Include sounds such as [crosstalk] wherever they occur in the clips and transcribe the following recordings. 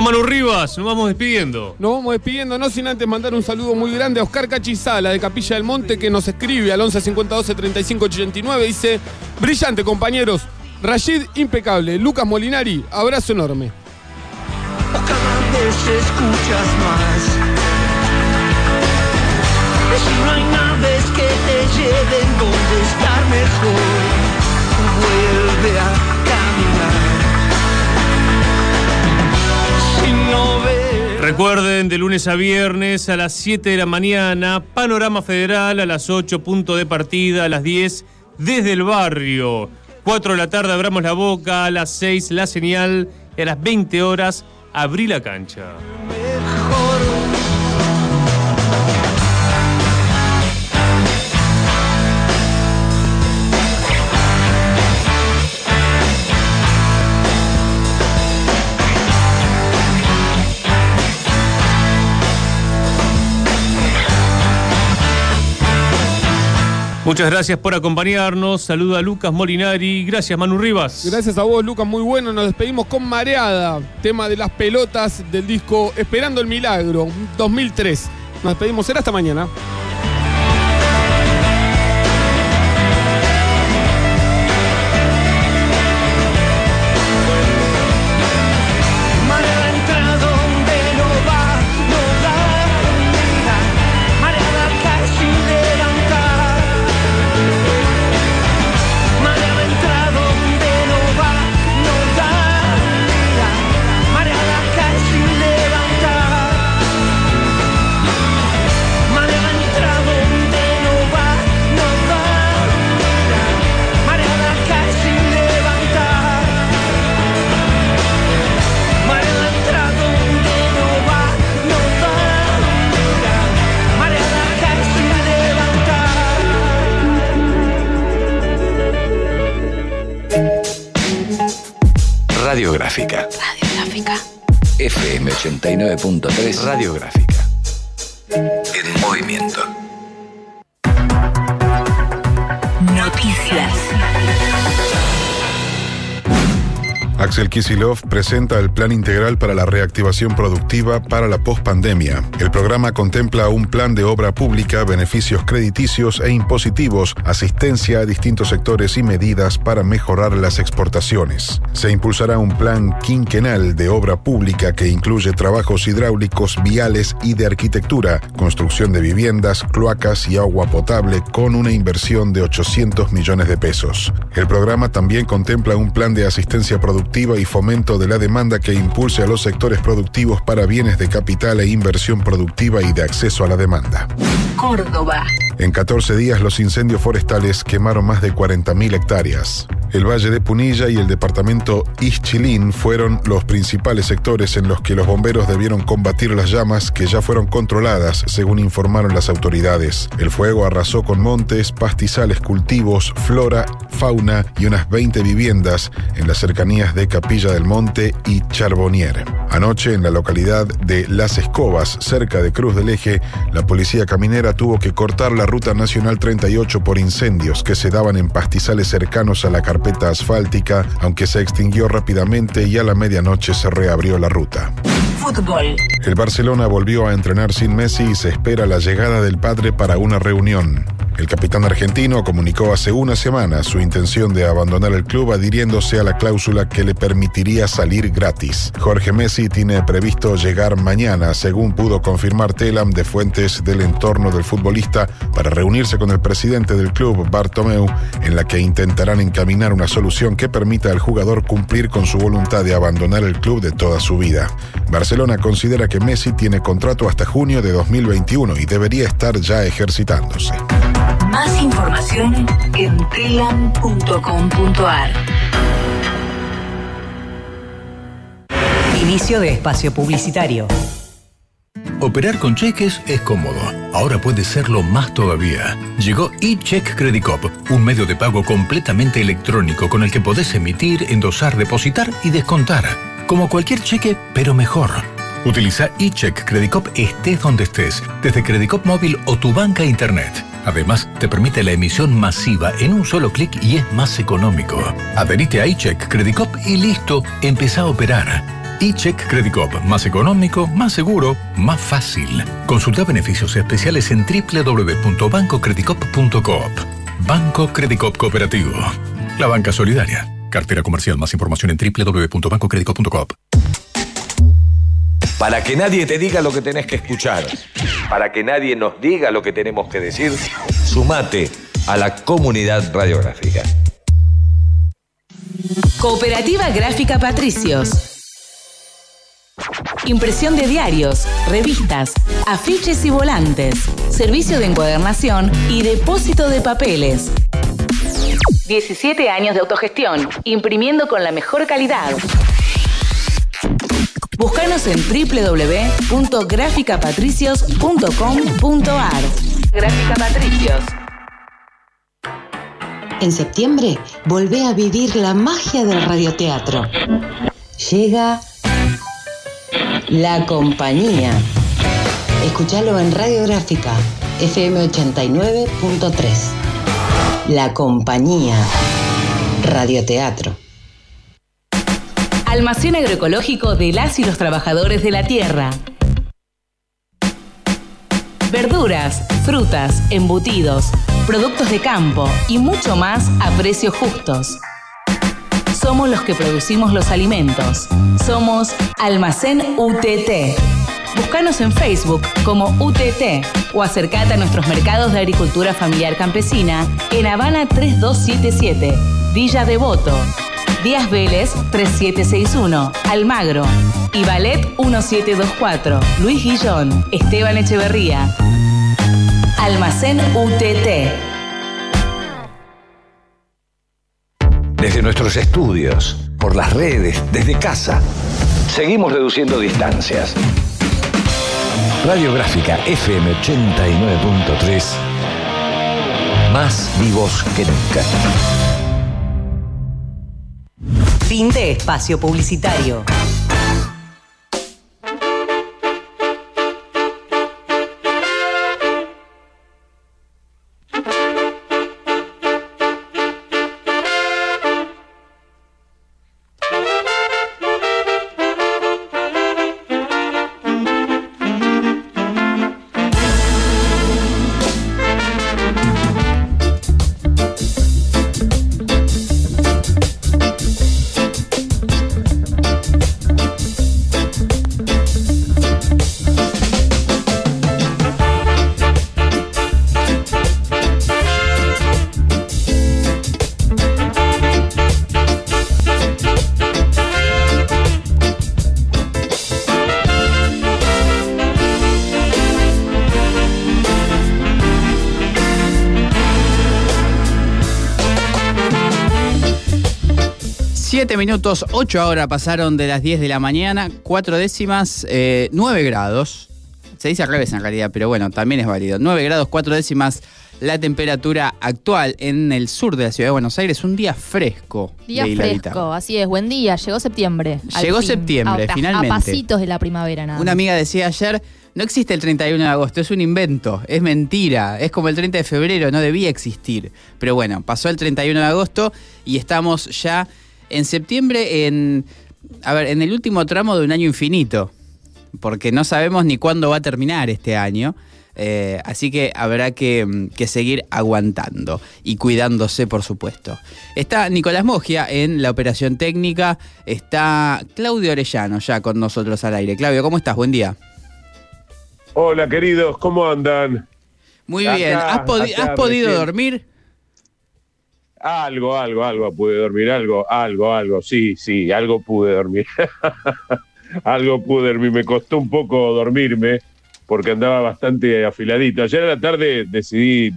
Bueno, Manu Rivas, nos vamos despidiendo. Nos vamos despidiendo, no sin antes mandar un saludo muy grande a Oscar Cachizala de Capilla del Monte que nos escribe al 11 52 35 89. Dice: Brillante, compañeros. Rashid, impecable. Lucas Molinari, abrazo enorme. cada vez escuchas más. Si no hay naves que te lleven donde estar mejor, vuelve a Recuerden, de lunes a viernes a las 7 de la mañana, Panorama Federal a las 8, punto de partida, a las 10, desde el barrio. 4 de la tarde abramos la boca, a las 6 la señal y a las 20 horas abrí la cancha. Muchas gracias por acompañarnos. Saludo a Lucas Molinari. Gracias, Manu Rivas. Gracias a vos, Lucas, muy bueno. Nos despedimos con Mareada, tema de las pelotas del disco Esperando el Milagro, 2003. Nos despedimos, será hasta mañana. Radiográfica. Radiográfica. FM 89.3 Radiográfica. En movimiento. Axel Kisilov presenta el Plan Integral para la Reactivación Productiva para la Postpandemia. El programa contempla un plan de obra pública, beneficios crediticios e impositivos, asistencia a distintos sectores y medidas para mejorar las exportaciones. Se impulsará un plan quinquenal de obra pública que incluye trabajos hidráulicos, viales y de arquitectura, construcción de viviendas, cloacas y agua potable con una inversión de 800 millones de pesos. El programa también contempla un plan de asistencia productiva y fomento de la demanda que impulse a los sectores productivos para bienes de capital e inversión productiva y de acceso a la demanda. Córdoba. En 14 días los incendios forestales quemaron más de 40.000 hectáreas. El Valle de Punilla y el departamento Ischilín fueron los principales sectores en los que los bomberos debieron combatir las llamas que ya fueron controladas, según informaron las autoridades. El fuego arrasó con montes, pastizales, cultivos, flora, fauna y unas 20 viviendas en las cercanías de Capilla del Monte y Charbonnier. Anoche, en la localidad de Las Escobas, cerca de Cruz del Eje, la policía caminera tuvo que cortar la ruta nacional 38 por incendios que se daban en pastizales cercanos a la carpeta asfáltica, aunque se extinguió rápidamente y a la medianoche se reabrió la ruta. Fútbol. El Barcelona volvió a entrenar sin Messi y se espera la llegada del padre para una reunión. El capitán argentino comunicó hace una semana su intención de abandonar el club adhiriéndose a la cláusula que le permitiría salir gratis. Jorge Messi tiene previsto llegar mañana, según pudo confirmar Telam de fuentes del entorno del futbolista, para reunirse con el presidente del club, Bartomeu, en la que intentarán encaminar una solución que permita al jugador cumplir con su voluntad de abandonar el club de toda su vida. Barcelona considera que Messi tiene contrato hasta junio de 2021 y debería estar ya ejercitándose. Más información en telam.com.ar. Inicio de espacio publicitario. Operar con cheques es cómodo. Ahora puede serlo más todavía. Llegó eCheck Credit Cop, un medio de pago completamente electrónico con el que podés emitir, endosar, depositar y descontar. Como cualquier cheque, pero mejor. Utiliza eCheck Credit Cop estés donde estés, desde Credit Cop móvil o tu banca internet. Además, te permite la emisión masiva en un solo clic y es más económico. Adherite a iCheck Credit Cop y listo, empezá a operar. eCheck Credit Cop. Más económico, más seguro, más fácil. Consulta beneficios especiales en www.bancocreditcop.coop. Banco Credit Cop Cooperativo. La banca solidaria. Cartera comercial. Más información en www.bancocreditcop.coop. Para que nadie te diga lo que tenés que escuchar, para que nadie nos diga lo que tenemos que decir, sumate a la comunidad radiográfica. Cooperativa Gráfica Patricios. Impresión de diarios, revistas, afiches y volantes. Servicio de encuadernación y depósito de papeles. 17 años de autogestión, imprimiendo con la mejor calidad. Búscanos en www.graficapatricios.com.ar. Gráfica Patricios. En septiembre, volvé a vivir la magia del radioteatro. Llega La Compañía. Escuchalo en Radiográfica, FM 89.3. La Compañía. Radioteatro. Almacén agroecológico de las y los trabajadores de la tierra. Verduras, frutas, embutidos, productos de campo y mucho más a precios justos. Somos los que producimos los alimentos. Somos Almacén UTT. Búscanos en Facebook como UTT o acercate a nuestros mercados de agricultura familiar campesina en Habana 3277, Villa Devoto, Díaz Vélez 3761, Almagro y Ballet 1724, Luis Guillón, Esteban Echeverría. Almacén UTT. Desde nuestros estudios, por las redes, desde casa, seguimos reduciendo distancias. Radiográfica FM 89.3, más vivos que nunca. Fin de espacio publicitario. Siete minutos, ocho ahora pasaron de las 10 de la mañana, cuatro décimas, eh, 9 grados. Se dice al revés en realidad, pero bueno, también es válido. 9 grados, cuatro décimas la temperatura actual en el sur de la ciudad de Buenos Aires. Un día fresco. Día de fresco, así es, buen día, llegó septiembre. Llegó septiembre, a, finalmente. A pasitos de la primavera, nada. Una amiga decía ayer, no existe el 31 de agosto, es un invento, es mentira, es como el 30 de febrero, no debía existir. Pero bueno, pasó el 31 de agosto y estamos ya en septiembre en, a ver, en el último tramo de un año infinito, porque no sabemos ni cuándo va a terminar este año. eh, así que habrá que, mm, que seguir aguantando y cuidándose, por supuesto. Está Nicolás Mogia en la operación técnica. Está Claudio Orellano ya con nosotros al aire. Claudio, ¿cómo estás? Buen día. Hola queridos, ¿cómo andan? Muy Acá, bien. ¿Has, podi- acá has podido recién. dormir? Algo, algo, algo pude dormir, algo, algo, algo, sí, sí, algo pude dormir. [laughs] algo pude dormir, me costó un poco dormirme porque andaba bastante afiladito. Ayer a la tarde decidí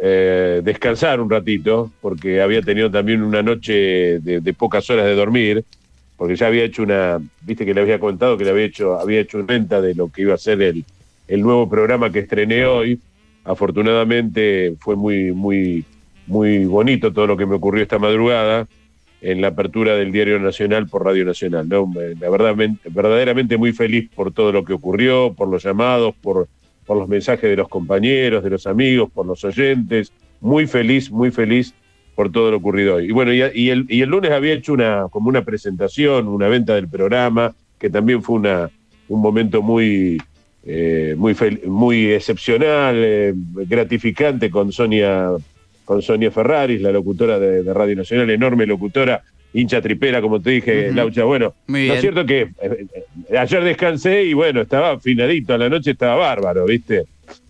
eh, descansar un ratito porque había tenido también una noche de, pocas horas de dormir porque ya había hecho una, viste que le había contado que le había hecho, había hecho una venta de lo que iba a ser el, el nuevo programa que estrené hoy. Afortunadamente fue muy, muy, muy bonito todo lo que me ocurrió esta madrugada en la apertura del Diario Nacional por Radio Nacional. ¿no? La verdad, men- verdaderamente muy feliz por todo lo que ocurrió, por los llamados, por, los mensajes de los compañeros, de los amigos, por los oyentes. Muy feliz, muy feliz por todo lo ocurrido hoy. Y bueno, y, el, lunes había hecho una, como una presentación, una venta del programa, que también fue una, un momento muy, eh, muy, muy excepcional, eh, gratificante con Sonia, con Sonia Ferraris, la locutora de, de Radio Nacional, enorme locutora, hincha tripera, como te dije. Laucha. Bueno, Muy ¿no bien. es cierto que eh, eh, ayer descansé y bueno, estaba afinadito, a la noche estaba bárbaro, ¿viste?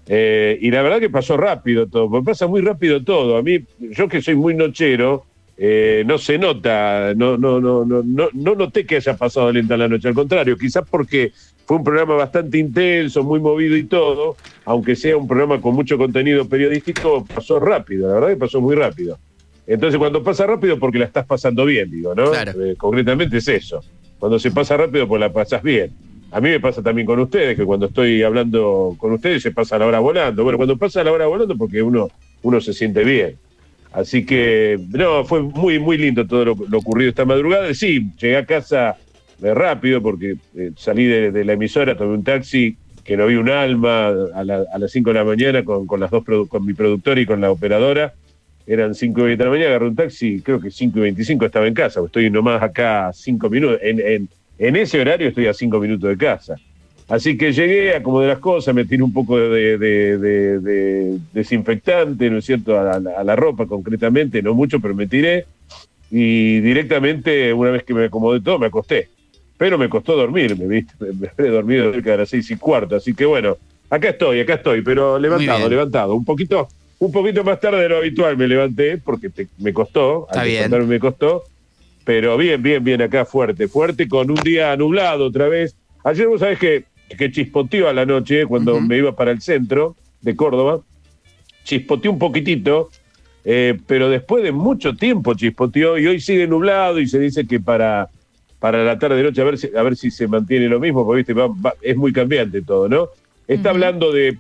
Eh, y la verdad que pasó rápido todo, porque pasa muy rápido todo. A mí, yo que soy muy nochero, eh, no se nota, no, no, no, no, no, no noté que haya pasado lenta la noche, al contrario, quizás porque fue un programa bastante intenso, muy movido y todo, aunque sea un programa con mucho contenido periodístico, pasó rápido, la verdad que pasó muy rápido. Entonces, cuando pasa rápido, porque la estás pasando bien, digo, ¿no? Eh, concretamente es eso. Cuando se pasa rápido, pues la pasas bien. A mí me pasa también con ustedes, que cuando estoy hablando con ustedes se pasa la hora volando. Bueno, cuando pasa la hora volando, porque uno, uno se siente bien. Así que, no, fue muy, muy lindo todo lo, lo ocurrido esta madrugada. Sí, llegué a casa rápido porque eh, salí de, la emisora, tomé un taxi, que no vi un alma a, la- a las 5 de la mañana con, con las dos con mi productora y con la operadora. Eran 5 y 20 de la mañana, agarré un taxi, creo que 5 y 25 estaba en casa. Estoy nomás acá a 5 minutos. En, en, en ese horario estoy a 5 minutos de casa. Así que llegué, acomodé las cosas, me tiré un poco de- de desinfectante, ¿no es cierto?, a la, a la ropa concretamente, no mucho, pero me tiré. Y directamente, una vez que me acomodé todo, me acosté. Pero me costó dormirme, ¿viste? Me, me habré dormido cerca de las seis y cuarto. Así que bueno, acá estoy, acá estoy, pero levantado, levantado. Un poquito, un poquito más tarde de lo habitual me levanté, porque te- me costó. Está al me costó. Pero bien, bien, bien, acá fuerte, fuerte, con un día nublado otra vez. Ayer vos sabés que, que chispoteó a la noche cuando me iba para el centro de Córdoba. Chispoteó un poquitito, eh, pero después de mucho tiempo chispoteó y hoy sigue nublado y se dice que para, para la tarde de noche a ver si, a ver si se mantiene lo mismo, porque viste, va- va- es muy cambiante todo, ¿no? Está hablando de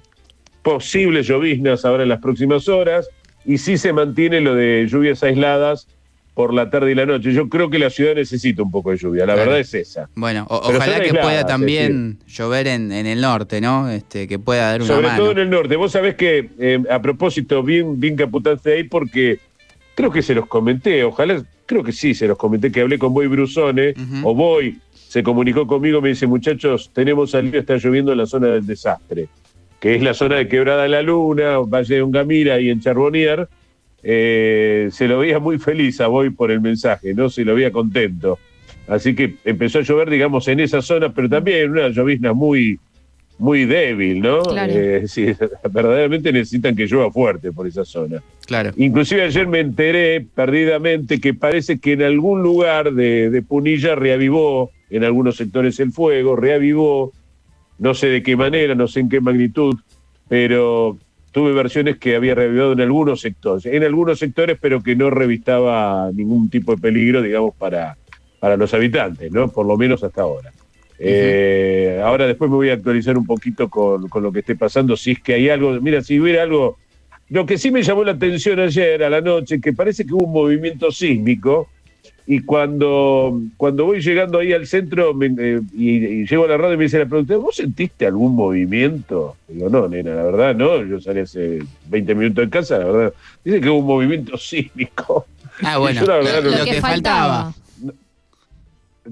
posibles lloviznas ahora en las próximas horas y sí se mantiene lo de lluvias aisladas por la tarde y la noche. Yo creo que la ciudad necesita un poco de lluvia, la Claro. verdad es esa. Bueno, o- ojalá que aisladas, pueda también llover en, en el norte, ¿no? Este, que pueda dar una Sobre mano. todo en el norte. Vos sabés que, eh, a propósito, bien, bien ahí porque creo que se los comenté, ojalá, creo que sí, se los comenté, que hablé con Boy Brusone, o Boy se comunicó conmigo, me dice, muchachos, tenemos salido, está lloviendo en la zona del desastre, que es la zona de Quebrada de la Luna, Valle de Ungamira y en Charbonnier. Eh, se lo veía muy feliz a Boy por el mensaje, ¿no? Se lo veía contento. Así que empezó a llover, digamos, en esa zona, pero también una llovizna muy, muy débil, ¿no? Claro. Eh, [laughs] sí, verdaderamente necesitan que llueva fuerte por esa zona. Claro. Inclusive ayer me enteré perdidamente que parece que en algún lugar de, de Punilla reavivó, en algunos sectores el fuego, reavivó, no sé de qué manera, no sé en qué magnitud, pero tuve versiones que había reavivado en algunos sectores, en algunos sectores, pero que no revistaba ningún tipo de peligro, digamos, para, para los habitantes, ¿no? Por lo menos hasta ahora. Eh, ahora después me voy a actualizar un poquito con, con lo que esté pasando, si es que hay algo, mira, si hubiera algo, lo que sí me llamó la atención ayer a la noche, que parece que hubo un movimiento sísmico, y cuando, cuando voy llegando ahí al centro me- eh, y, y llego a la radio y me dice la productora, ¿vos sentiste algún movimiento? Digo, no, nena, la verdad no, yo salí hace 20 minutos de casa, la verdad. Dice que hubo un movimiento [laughs] sísmico. Ah, bueno, yo la verdad lo, no- lo que faltaba.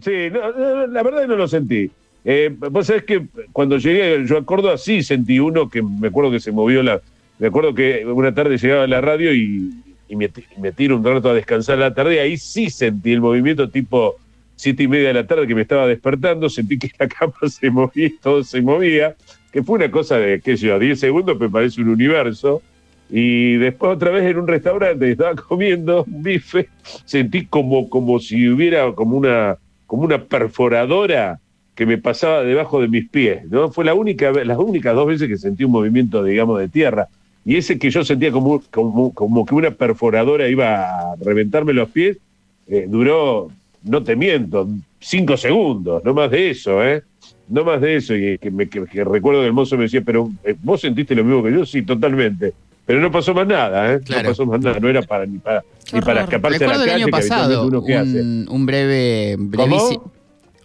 Sí, no, no, la verdad no lo sentí. Eh, vos sabés que cuando llegué yo a Córdoba sí sentí uno que me acuerdo que se movió la... Me acuerdo que una tarde llegaba a la radio y, me, me tiro un rato a descansar la tarde ahí sí sentí el movimiento tipo siete y media de la tarde que me estaba despertando, sentí que la [laughs] cama se movía, todo se movía, que fue una cosa de, qué sé yo, 10 segundos me parece un universo. Y después otra vez en un restaurante estaba [laughs] comiendo un bife, sentí como, como si hubiera como una, como una perforadora que me pasaba debajo de mis pies, ¿no? Fue la única, las únicas dos veces que sentí un movimiento, digamos, de tierra. Y ese que yo sentía como, como, como que una perforadora iba a reventarme los pies, eh, duró, no te miento, cinco segundos, no más de eso, ¿eh? No más de eso. Y que, me, que, que recuerdo que el mozo me decía, pero eh, vos sentiste lo mismo que yo, sí, totalmente. Pero no pasó más nada, ¿eh? No pasó más nada, no era para ni para, ni para escaparse a la Recuerdo el calle, año pasado que hace. un, un breve, brevísimo.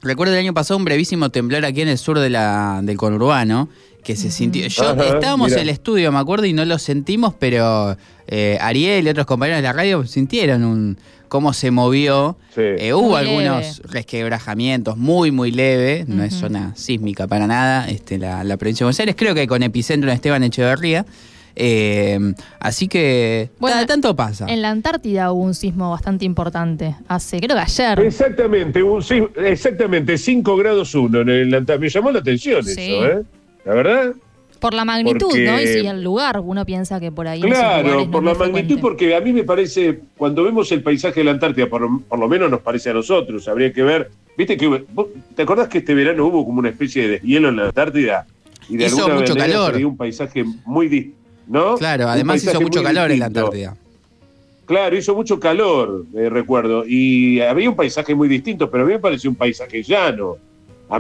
Recuerdo el año pasado un brevísimo temblor aquí en el sur de la, del conurbano, que se sintió... Yo, Ajá, estábamos en el estudio, me acuerdo, y no lo sentimos, pero eh, Ariel y otros compañeros de la radio sintieron un cómo se movió. Eh, hubo Muy algunos resquebrajamientos muy, muy leve, no es zona sísmica para nada, este, la, la provincia de Buenos Aires, creo que con epicentro en Esteban Echeverría. Eh, así que cada tanto pasa. En la Antártida hubo un sismo bastante importante. Hace, creo que ayer. Exactamente, un, sí, exactamente, 5 grados 1 en el Antártida. Me llamó la atención Sí. eso, ¿eh? La verdad. Por la magnitud, Porque- ¿no? Y si el lugar, uno piensa que por ahí. Claro, no por la magnitud, frecuente. porque a mí me parece, cuando vemos el paisaje de la Antártida, por, por lo menos nos parece a nosotros, habría que ver, viste que, hubo- vos- ¿te acordás que este verano hubo como una especie de deshielo en la Antártida? Y de Hizo alguna mucho manera calor. un paisaje muy, di- ¿no? Claro, además hizo mucho calor en la. Antártida. Claro, hizo mucho calor, eh, recuerdo, y había un paisaje muy distinto, pero a mí me pareció un paisaje llano.